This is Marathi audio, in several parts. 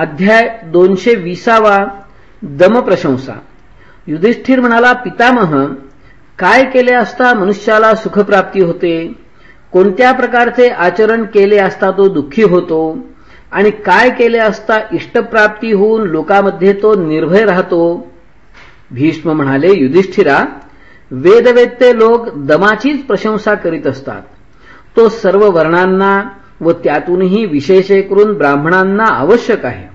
अध्याय दोनशे विसावा दमप्रशंसा. युधिष्ठिर म्हणाला पितामह काय केले असता मनुष्याला सुखप्राप्ती होते? कोणत्या प्रकारचे आचरण केले असता तो दुःखी होतो? आणि काय केले असता इष्टप्राप्ती होऊन लोकांमध्ये तो निर्भय राहतो? भीष्म म्हणाले युधिष्ठिरा वेदवेत्ते लोक दमाचीच प्रशंसा करीत असतात. तो सर्व वर्णांना व त्यातूनही विशेषे करून ब्राह्मणांना आवश्यक आहे.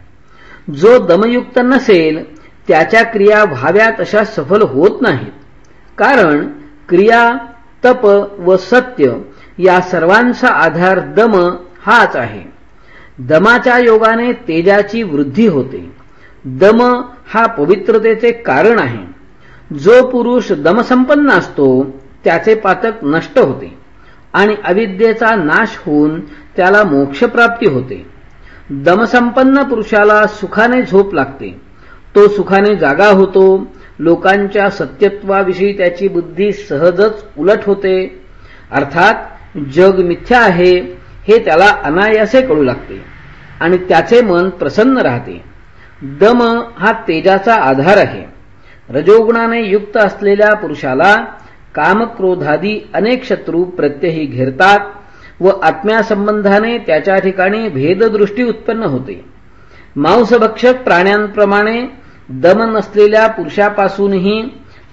जो दमयुक्त नसेल त्याच्या क्रिया व्हाव्या तशा सफल होत नाहीत. कारण क्रिया तप व सत्य या सर्वांचा आधार दम हाच आहे. दमाच्या योगाने तेजाची वृद्धी होते. दम हा पवित्रतेचे कारण आहे. जो पुरुष दमसंपन्न असतो त्याचे पातक नष्ट होते आणि अविद्येचा नाश होऊन त्याला मोक्षप्राप्ती होते. दमसंपन्न पुरुषाला सुखाने झोप लागते. तो सुखाने जागा होतो. लोकांच्या सत्यत्वाविषयी त्याची बुद्धी सहजच उलट होते. अर्थात जग मिथ्या आहे हे त्याला अनायासे कळू लागते. आणि त्याचे मन प्रसन्न राहते. दम हा तेजाचा आधार आहे. रजोगुणाने युक्त असलेल्या पुरुषाला कामक्रोधादी अनेक शत्रू प्रत्यही घेरतात. व आत्म्यासंबंधाने त्याच्या ठिकाणी भेददृष्टी उत्पन्न होते. मांसभक्षक प्राण्यांप्रमाणे दम नसलेल्या पुरुषापासूनही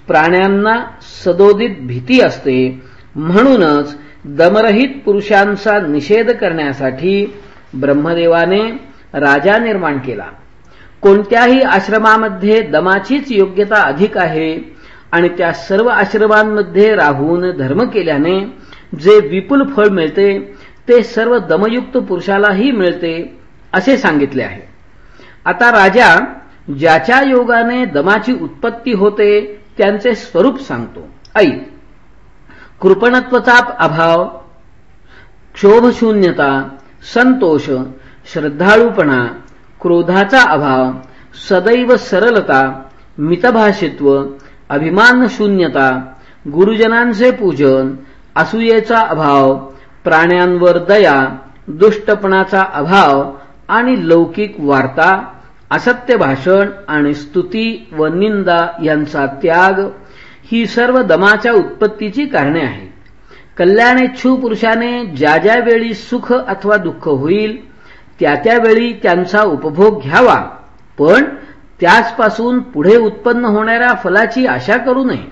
प्राण्यांना सदोदित भीती असते. म्हणूनच दमरहित पुरुषांचा निषेध करण्यासाठी ब्रह्मदेवाने राजा निर्माण केला. कोणत्याही आश्रमामध्ये दमाचीच योग्यता अधिक आहे आणि त्या सर्व आश्रमांमध्ये राहून धर्म केल्याने जे विपुल फळ मिळते ते सर्व दमयुक्त पुरुषालाही मिळते असे सांगितले आहे. आता राजा ज्याच्या योगाने दमाची उत्पत्ती होते त्यांचे स्वरूप सांगतो. ऐ कृपणत्वचा अभाव क्षोभशून्यता संतोष श्रद्धाळूपणा क्रोधाचा अभाव सदैव सरलता मितभाषित्व अभिमान शून्यता गुरुजनांचे पूजन असूयेचा अभाव प्राण्यांवर दया दुष्टपणाचा अभाव आणि लौकिक वार्ता असत्य भाषण आणि स्तुती व निंदा यांचा त्याग ही सर्व दमाच्या उत्पत्तीची कारणे आहेत. कल्याणेच्छू पुरुषाने ज्या ज्या वेळी सुख अथवा दुःख होईल त्या त्यावेळी त्यांचा उपभोग घ्यावा पण त्याचपासून पुढे उत्पन्न होणाऱ्या फलाची आशा करू नये.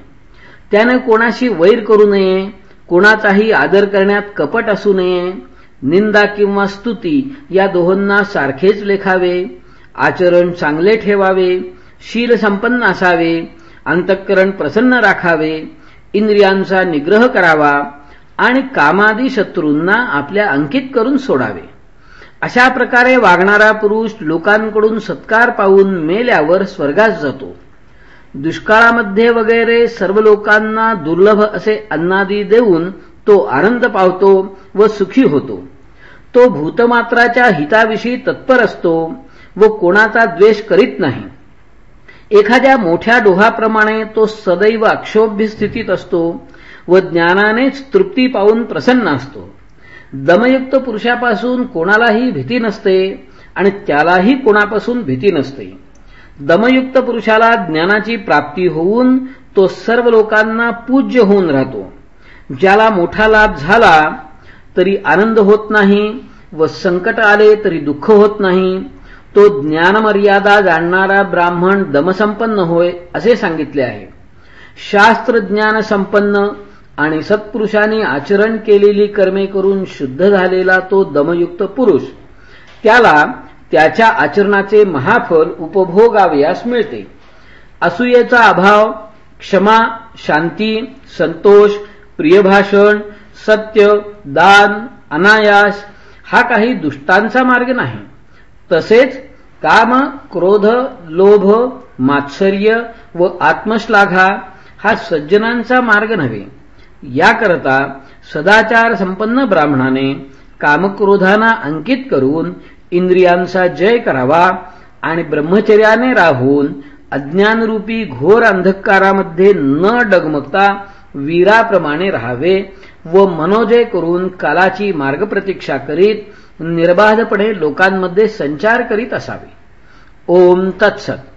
त्याने कोणाशी वैर करू नये कोणाचाही आदर करण्यात कपट असू नये. निंदा किंवा स्तुती या दोहोंना सारखेच लेखावे. आचरण चांगले ठेवावे. शील संपन्न असावे. अंतःकरण प्रसन्न राखावे. इंद्रियांचा निग्रह करावा आणि कामादी शत्रूंना आपल्या अंकित करून सोडावे. अशा प्रकारे वागणारा पुरुष लोकांकडून सत्कार पाहून मेल्यावर स्वर्गास जातो. दुष्काळामध्ये वगैरे सर्व लोकांना दुर्लभ असे अन्नादी देऊन तो आनंद पावतो व सुखी होतो. तो भूतमात्राच्या हिताविषयी तत्पर असतो व कोणाचा द्वेष करीत नाही. एखाद्या मोठ्या डोहाप्रमाणे तो सदैव अक्षोभ्य स्थितीत असतो व ज्ञानानेच तृप्ती पाहून प्रसन्न असतो. दमयुक्त पुरुषापासून कोणालाही भीती नसते आणि त्यालाही कोणापासून भीती नसते. दमयुक्त पुरुषाला ज्ञानाची प्राप्ती होऊन तो सर्व लोकांना पूज्य होऊन राहतो. ज्याला मोठा लाभ झाला तरी आनंद होत नाही व संकट आले तरी दुःख होत नाही. तो ज्ञानमर्यादा जाणणारा ब्राह्मण दमसंपन्न होय असे सांगितले आहे. शास्त्रज्ञान संपन्न आणि सत्पुरुषांनी आचरण केलेली कर्मे करून शुद्ध झालेला तो दमयुक्त पुरुष. त्याला त्याच्या आचरणाचे महाफल उपभोगावयास मिळते. असूयेचा अभाव क्षमा शांती संतोष प्रियभाषण सत्य दान अनायास हा काही दुष्टांचा मार्ग नाही. तसेच काम क्रोध लोभ मात्सर्य व आत्मश्लाघा हा सज्जनांचा मार्ग नव्हे. याकरता सदाचार संपन्न ब्राह्मणाने कामक्रोधांना अंकित करून इंद्रियांचा जय करावा आणि ब्रह्मचर्याने राहून अज्ञानरूपी घोर अंधकारामध्ये न डगमगता वीराप्रमाणे राहावे व मनोजय करून कालाची मार्गप्रतीक्षा करीत निर्बाधपणे लोकांमध्ये संचार करीत असावे. ओम तत्सत.